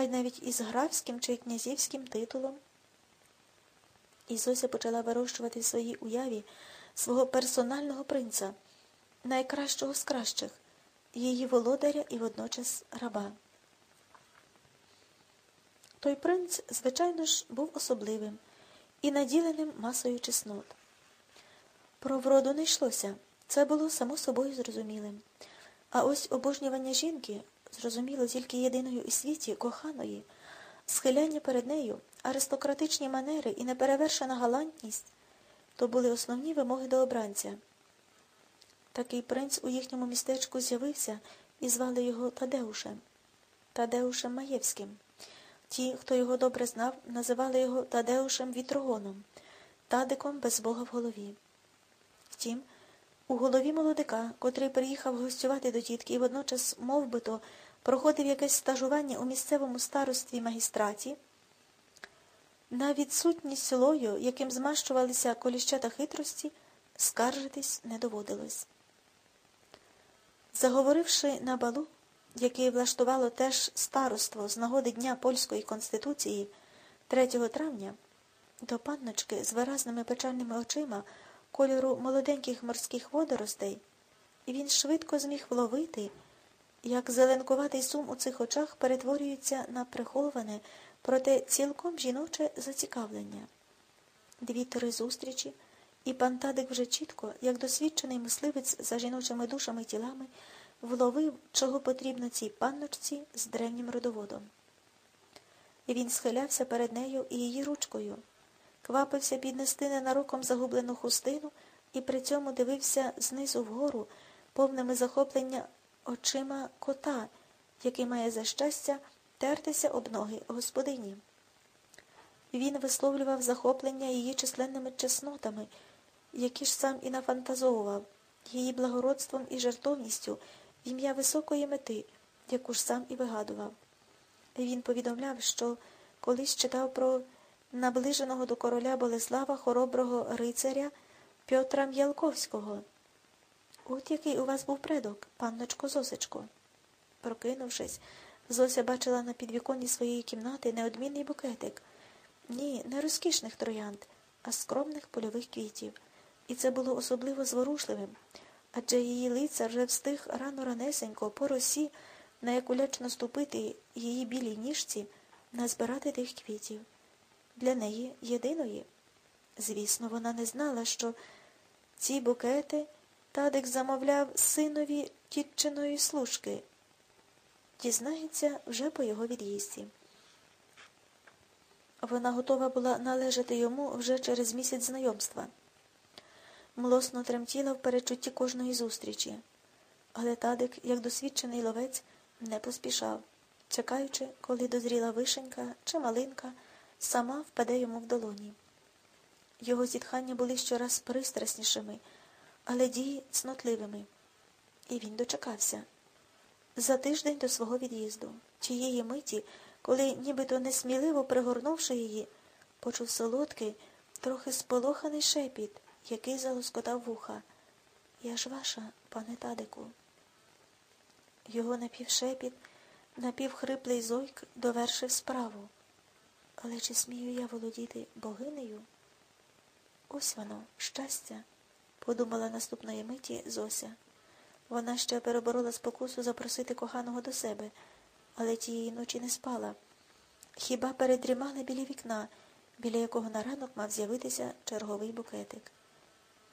хай навіть із графським чи князівським титулом. І Зося почала вирощувати в своїй уяві свого персонального принца, найкращого з кращих, її володаря і водночас раба. Той принц, звичайно ж, був особливим і наділеним масою чеснот. Про вроду не йшлося, це було само собою зрозумілим. А ось обожнювання жінки зрозуміло тільки єдиною у світі, коханої, схиляння перед нею, аристократичні манери і неперевершена галантність то були основні вимоги до обранця. Такий принц у їхньому містечку з'явився і звали його Тадеушем, Тадеушем Маєвським. Ті, хто його добре знав, називали його Тадеушем Вітрогоном, Тадиком без Бога в голові. Втім, у голові молодика, котрий приїхав гостювати до тітки і водночас, мов би то, проходив якесь стажування у місцевому старостві магістраті, на відсутність силою, яким змащувалися коліщата хитрості, скаржитись не доводилось. Заговоривши на балу, який влаштувало теж староство з нагоди Дня Польської Конституції 3 травня, до панночки з виразними печальними очима кольору молоденьких морських водоростей, і він швидко зміг вловити, як зеленкуватий сум у цих очах перетворюється на приховане, проте цілком жіноче зацікавлення. Дві-три зустрічі, і пан Тадик вже чітко, як досвідчений мисливець за жіночими душами і тілами, вловив, чого потрібно цій панночці з древнім родоводом. І він схилявся перед нею і її ручкою, квапився піднести ненароком загублену хустину і при цьому дивився знизу вгору, повними захоплення очима кота, який має за щастя тертися об ноги господині. Він висловлював захоплення її численними чеснотами, які ж сам і нафантазовував, її благородством і жертовністю в ім'я високої мети, яку ж сам і вигадував. Він повідомляв, що колись читав про наближеного до короля Болеслава хороброго рицаря Пьотра М'ялковського. От який у вас був предок, панночко Зосечко. Прокинувшись, Зося бачила на підвіконні своєї кімнати неодмінний букетик. Ні, не розкішних троянд, а скромних польових квітів. І це було особливо зворушливим, адже її лицар вже встиг рано ранесенько по росі, на яку лячно ступити її білій ніжці, назбирати тих квітів. Для неї єдиної. Звісно, вона не знала, що ці букети Тадик замовляв синові тітчиної служки. Дізнається вже по його від'їзді. Вона готова була належати йому вже через місяць знайомства. Млосно тремтіла в перечутті кожної зустрічі, але Тадик, як досвідчений ловець, не поспішав, чекаючи, коли дозріла вишенька чи малинка, сама впаде йому в долоні. Його зітхання були щораз пристраснішими, але дії цнотливими. І він дочекався. За тиждень до свого від'їзду, тієї миті, коли, нібито несміливо пригорнувши її, почув солодкий, трохи сполоханий шепіт, який залоскотав вуха. Я ж ваша, пане Тадику. Його напівшепіт, напівхриплий зойк довершив справу. Але чи смію я володіти богинею? Ось воно, щастя, подумала наступної миті Зося. Вона ще переборола спокусу запросити коханого до себе, але тієї ночі не спала. Хіба передрімала біля вікна, біля якого на ранок мав з'явитися черговий букетик.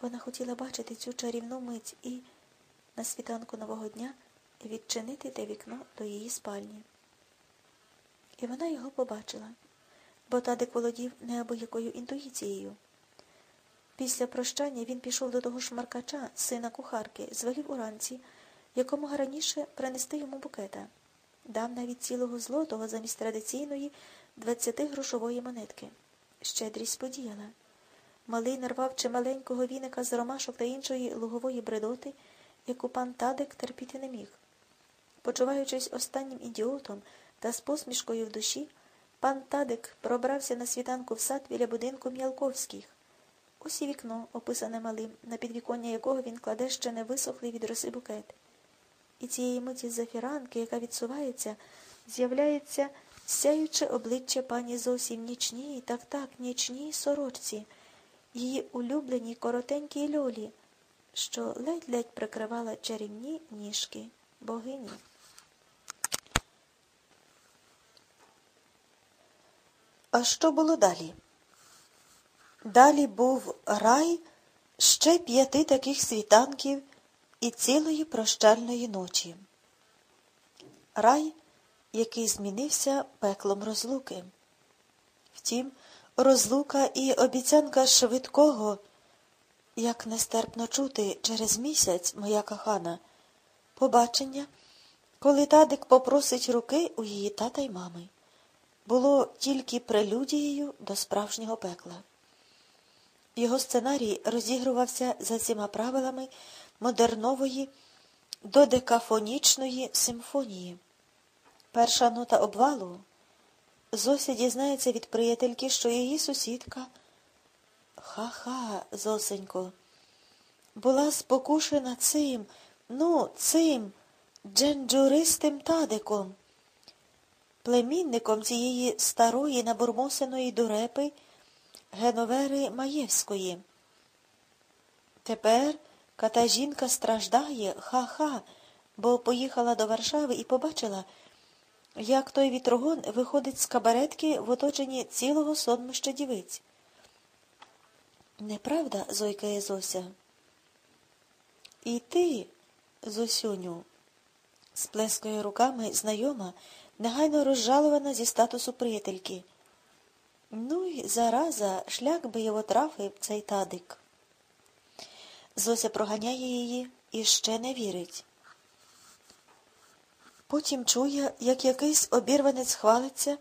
Вона хотіла бачити цю чарівну мить і, на світанку нового дня, відчинити те вікно до її спальні. І вона його побачила, бо Тадик володів неабиякою інтуїцією. Після прощання він пішов до того шмаркача, сина кухарки, звелів уранці, якому раніше принести йому букета. Дав навіть цілого злотого замість традиційної двадцятигрошової монетки. Щедрість подіяла. Малий нарвав чималенького віника з ромашок та іншої лугової бредоти, яку пан Тадик терпіти не міг. Почуваючись останнім ідіотом та з посмішкою в душі, пан Тадик пробрався на світанку в сад біля будинку М'ялковських. Ось і вікно, описане малим, на підвіконня якого він кладе ще не висохлий від роси букет. І цієї миті зафіранки, яка відсувається, з'являється сяючи обличчя пані зовсім нічній, так так, нічній сорочці, її улюбленій коротенькій льолі, що ледь-ледь прикривала чарівні ніжки богині. А що було далі? Далі був рай ще п'яти таких світанків і цілої прощальної ночі. Рай, який змінився пеклом розлуки. Втім, розлука і обіцянка швидкого, як нестерпно чути через місяць, моя кохана, побачення, коли Тадик попросить руки у її тата й мами, було тільки прелюдією до справжнього пекла. Його сценарій розігрувався за цими правилами модернової додекафонічної симфонії. Перша нота обвалу Зося дізнається від приятельки, що її сусідка ха-ха, Зосенько, була спокушена цим, ну, цим дженджуристим тадиком, племінником цієї старої набурмосеної дурепи Геновери Маєвської. Тепер ката жінка страждає, ха-ха, бо поїхала до Варшави і побачила, як той вітрогон виходить з кабаретки в оточенні цілого сонмища дівиць. Неправда, зойкає Зося? І ти, Зосюню, сплескає руками знайома, негайно розжалована зі статусу приятельки. Ну й зараза, шлях би його трафив цей тадик. Зося проганяє її і ще не вірить. Потім чує, як якийсь обірванець хвалиться,